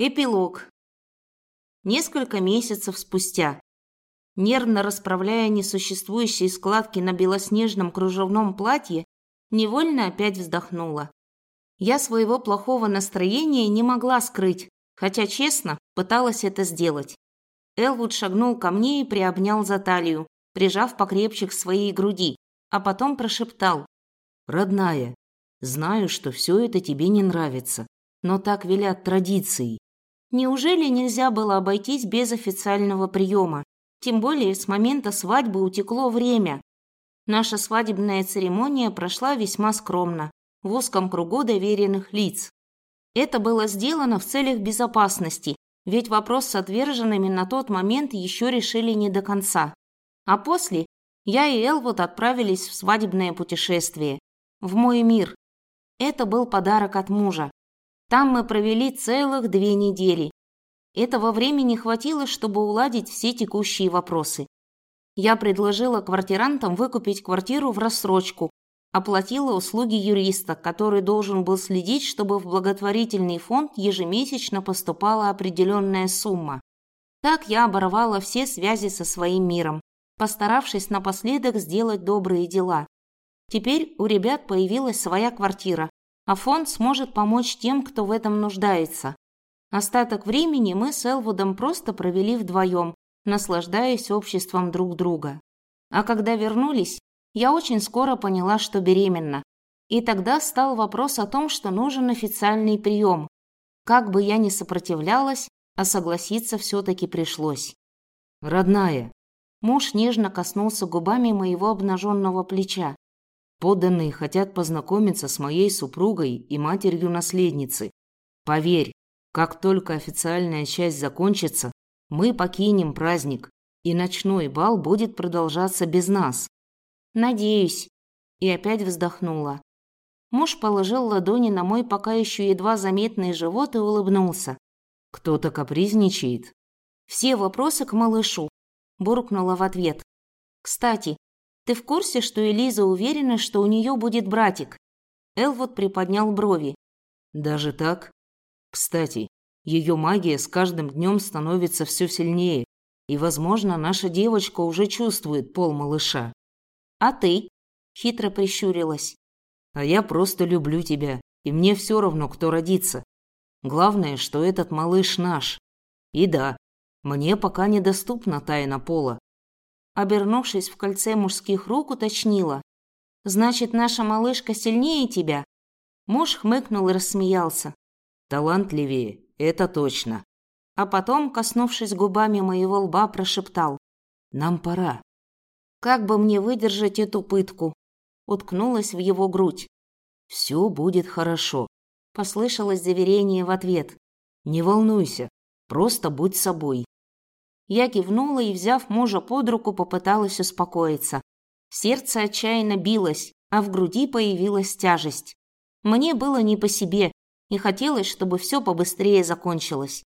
Эпилог. Несколько месяцев спустя, нервно расправляя несуществующие складки на белоснежном кружевном платье, невольно опять вздохнула. Я своего плохого настроения не могла скрыть, хотя, честно, пыталась это сделать. Элвуд шагнул ко мне и приобнял за талию, прижав покрепче к своей груди, а потом прошептал. «Родная, знаю, что все это тебе не нравится, но так велят традиции. Неужели нельзя было обойтись без официального приема? Тем более с момента свадьбы утекло время. Наша свадебная церемония прошла весьма скромно, в узком кругу доверенных лиц. Это было сделано в целях безопасности, ведь вопрос с отверженными на тот момент еще решили не до конца. А после я и Элвуд отправились в свадебное путешествие. В мой мир. Это был подарок от мужа. Там мы провели целых две недели. Этого времени хватило, чтобы уладить все текущие вопросы. Я предложила квартирантам выкупить квартиру в рассрочку, оплатила услуги юриста, который должен был следить, чтобы в благотворительный фонд ежемесячно поступала определенная сумма. Так я оборвала все связи со своим миром, постаравшись напоследок сделать добрые дела. Теперь у ребят появилась своя квартира, а фонд сможет помочь тем, кто в этом нуждается. Остаток времени мы с Элвудом просто провели вдвоем, наслаждаясь обществом друг друга. А когда вернулись, я очень скоро поняла, что беременна. И тогда стал вопрос о том, что нужен официальный прием. Как бы я ни сопротивлялась, а согласиться все-таки пришлось. «Родная!» Муж нежно коснулся губами моего обнаженного плеча. Подданные хотят познакомиться с моей супругой и матерью наследницы. Поверь, как только официальная часть закончится, мы покинем праздник, и ночной бал будет продолжаться без нас. Надеюсь. И опять вздохнула. Муж положил ладони на мой пока еще едва заметный живот и улыбнулся. Кто-то капризничает. Все вопросы к малышу. Буркнула в ответ. Кстати, ты в курсе, что Элиза уверена, что у нее будет братик? Элвуд приподнял брови. Даже так? Кстати, ее магия с каждым днем становится все сильнее, и, возможно, наша девочка уже чувствует пол малыша. А ты? Хитро прищурилась. А я просто люблю тебя, и мне все равно, кто родится. Главное, что этот малыш наш. И да, мне пока недоступна тайна пола, обернувшись в кольце мужских рук, уточнила. «Значит, наша малышка сильнее тебя?» Муж хмыкнул и рассмеялся. «Талантливее, это точно». А потом, коснувшись губами моего лба, прошептал. «Нам пора». «Как бы мне выдержать эту пытку?» Уткнулась в его грудь. «Все будет хорошо», — послышалось заверение в ответ. «Не волнуйся, просто будь собой». Я кивнула и, взяв мужа под руку, попыталась успокоиться. Сердце отчаянно билось, а в груди появилась тяжесть. Мне было не по себе, и хотелось, чтобы все побыстрее закончилось.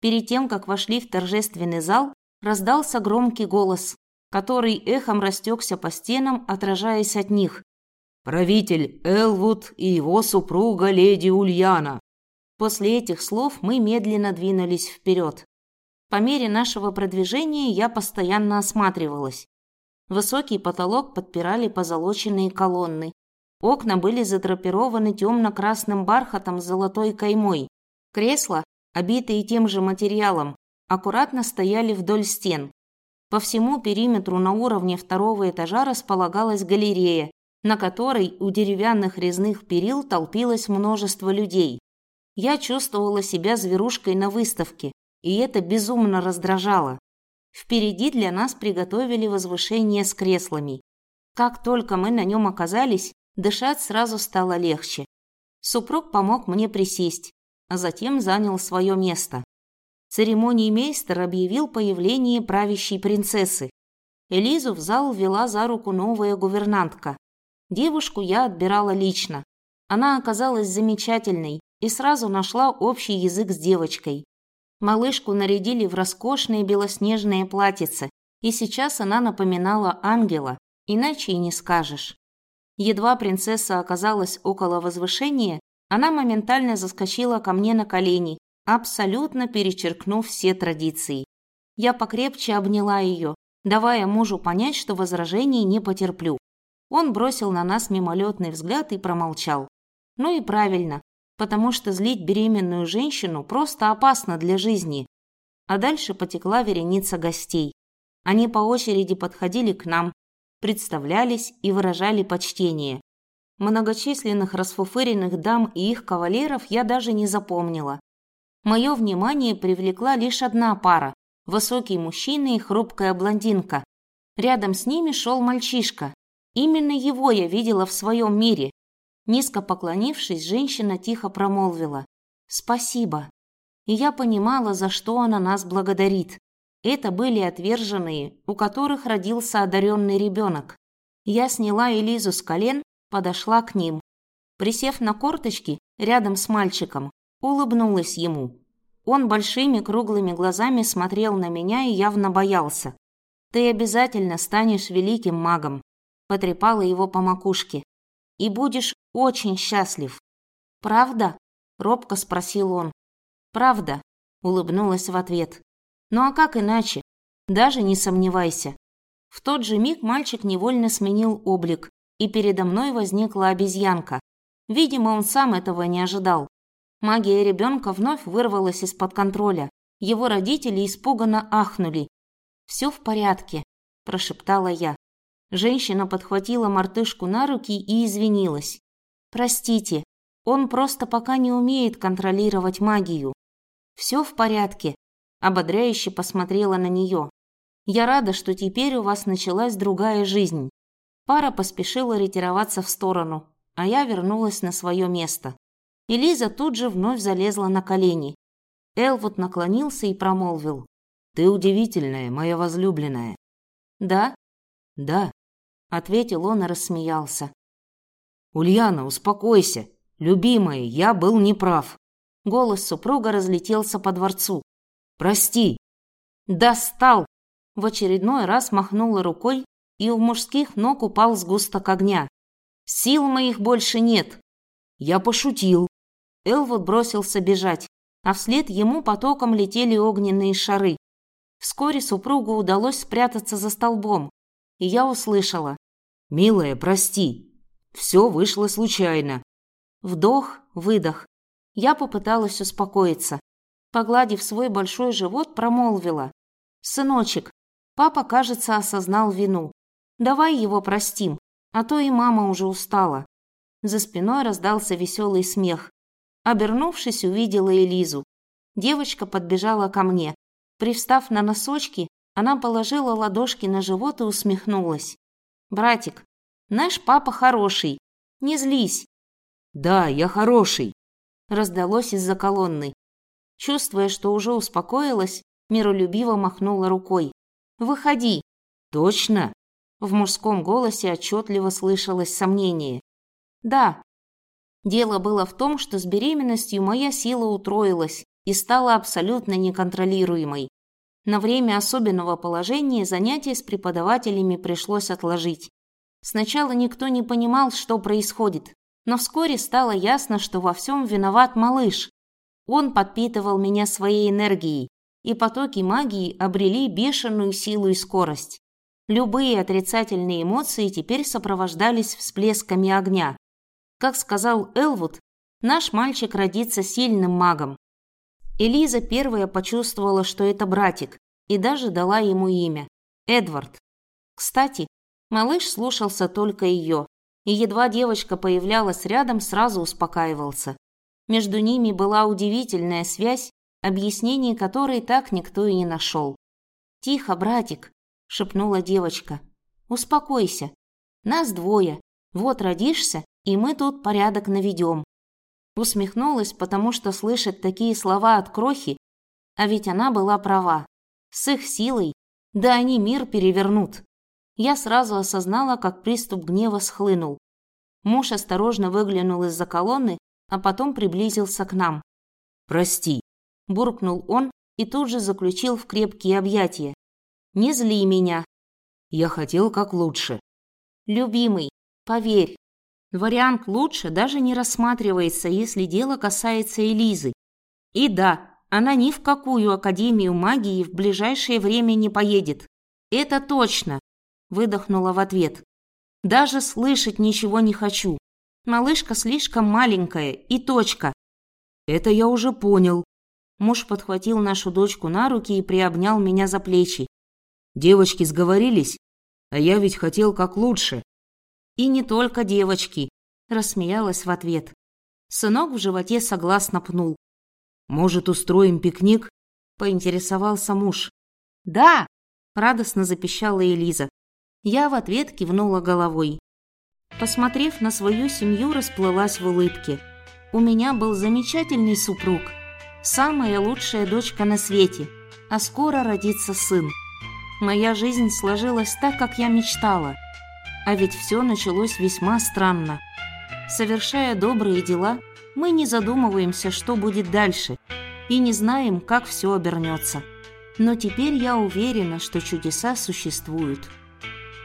Перед тем, как вошли в торжественный зал, раздался громкий голос, который эхом растекся по стенам, отражаясь от них. «Правитель Элвуд и его супруга леди Ульяна». После этих слов мы медленно двинулись вперед. По мере нашего продвижения я постоянно осматривалась. Высокий потолок подпирали позолоченные колонны. Окна были задрапированы темно-красным бархатом с золотой каймой. Кресла, обитые тем же материалом, аккуратно стояли вдоль стен. По всему периметру на уровне второго этажа располагалась галерея, на которой у деревянных резных перил толпилось множество людей. Я чувствовала себя зверушкой на выставке, и это безумно раздражало. Впереди для нас приготовили возвышение с креслами. Как только мы на нем оказались, дышать сразу стало легче. Супруг помог мне присесть, а затем занял свое место. Церемоний мейстер объявил появление правящей принцессы. Элизу в зал ввела за руку новая гувернантка. Девушку я отбирала лично. Она оказалась замечательной и сразу нашла общий язык с девочкой. Малышку нарядили в роскошные белоснежные платьице, и сейчас она напоминала ангела, иначе и не скажешь. Едва принцесса оказалась около возвышения, она моментально заскочила ко мне на колени абсолютно перечеркнув все традиции. Я покрепче обняла ее, давая мужу понять, что возражений не потерплю. Он бросил на нас мимолетный взгляд и промолчал. Ну и правильно, потому что злить беременную женщину просто опасно для жизни. А дальше потекла вереница гостей. Они по очереди подходили к нам, представлялись и выражали почтение. Многочисленных расфуфыренных дам и их кавалеров я даже не запомнила. Мое внимание привлекла лишь одна пара – высокий мужчина и хрупкая блондинка. Рядом с ними шел мальчишка. Именно его я видела в своем мире. Низко поклонившись, женщина тихо промолвила «Спасибо». И я понимала, за что она нас благодарит. Это были отверженные, у которых родился одаренный ребенок. Я сняла Элизу с колен, подошла к ним. Присев на корточки рядом с мальчиком, улыбнулась ему. Он большими круглыми глазами смотрел на меня и явно боялся. «Ты обязательно станешь великим магом», – потрепала его по макушке. «И будешь очень счастлив». «Правда?» – робко спросил он. «Правда», – улыбнулась в ответ. Ну а как иначе? Даже не сомневайся. В тот же миг мальчик невольно сменил облик, и передо мной возникла обезьянка. Видимо, он сам этого не ожидал. Магия ребенка вновь вырвалась из-под контроля. Его родители испуганно ахнули. «Все в порядке», – прошептала я. Женщина подхватила мартышку на руки и извинилась. «Простите, он просто пока не умеет контролировать магию». «Все в порядке», ободряюще посмотрела на нее. «Я рада, что теперь у вас началась другая жизнь». Пара поспешила ретироваться в сторону, а я вернулась на свое место. Элиза тут же вновь залезла на колени. Элвуд наклонился и промолвил. «Ты удивительная, моя возлюбленная». «Да?» «Да», — ответил он и рассмеялся. «Ульяна, успокойся. Любимая, я был неправ». Голос супруга разлетелся по дворцу. Прости. Достал. В очередной раз махнула рукой, и у мужских ног упал сгусток огня. Сил моих больше нет. Я пошутил. Элвуд бросился бежать, а вслед ему потоком летели огненные шары. Вскоре супругу удалось спрятаться за столбом, и я услышала. «Милая, прости. Все вышло случайно». Вдох, выдох. Я попыталась успокоиться погладив свой большой живот, промолвила. «Сыночек, папа, кажется, осознал вину. Давай его простим, а то и мама уже устала». За спиной раздался веселый смех. Обернувшись, увидела Элизу. Девочка подбежала ко мне. Привстав на носочки, она положила ладошки на живот и усмехнулась. «Братик, наш папа хороший. Не злись». «Да, я хороший», раздалось из-за колонны. Чувствуя, что уже успокоилась, миролюбиво махнула рукой. «Выходи!» «Точно?» В мужском голосе отчетливо слышалось сомнение. «Да». Дело было в том, что с беременностью моя сила утроилась и стала абсолютно неконтролируемой. На время особенного положения занятия с преподавателями пришлось отложить. Сначала никто не понимал, что происходит, но вскоре стало ясно, что во всем виноват малыш. Он подпитывал меня своей энергией, и потоки магии обрели бешеную силу и скорость. Любые отрицательные эмоции теперь сопровождались всплесками огня. Как сказал Элвуд, наш мальчик родится сильным магом. Элиза первая почувствовала, что это братик, и даже дала ему имя – Эдвард. Кстати, малыш слушался только ее, и едва девочка появлялась рядом, сразу успокаивался. Между ними была удивительная связь, объяснений которой так никто и не нашел. «Тихо, братик», — шепнула девочка. «Успокойся. Нас двое. Вот родишься, и мы тут порядок наведем». Усмехнулась, потому что слышать такие слова от крохи, а ведь она была права. С их силой, да они мир перевернут. Я сразу осознала, как приступ гнева схлынул. Муж осторожно выглянул из-за колонны а потом приблизился к нам. «Прости», – буркнул он и тут же заключил в крепкие объятия. «Не зли меня». «Я хотел как лучше». «Любимый, поверь, вариант лучше даже не рассматривается, если дело касается Элизы. И да, она ни в какую Академию магии в ближайшее время не поедет. Это точно, выдохнула в ответ. Даже слышать ничего не хочу. Малышка слишком маленькая и точка. Это я уже понял. Муж подхватил нашу дочку на руки и приобнял меня за плечи. Девочки сговорились, а я ведь хотел как лучше. И не только девочки, рассмеялась в ответ. Сынок в животе согласно пнул. Может, устроим пикник? поинтересовался муж. Да, радостно запищала Элиза. Я в ответ кивнула головой. Посмотрев на свою семью, расплылась в улыбке. У меня был замечательный супруг, самая лучшая дочка на свете, а скоро родится сын. Моя жизнь сложилась так, как я мечтала. А ведь все началось весьма странно. Совершая добрые дела, мы не задумываемся, что будет дальше, и не знаем, как все обернется. Но теперь я уверена, что чудеса существуют.